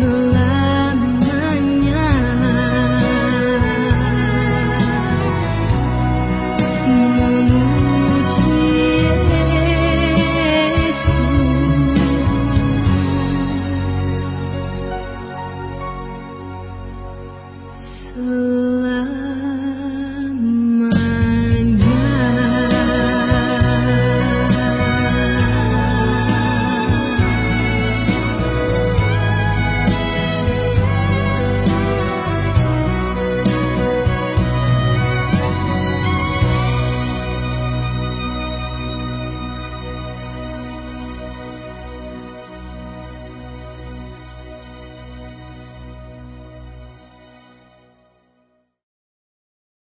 good.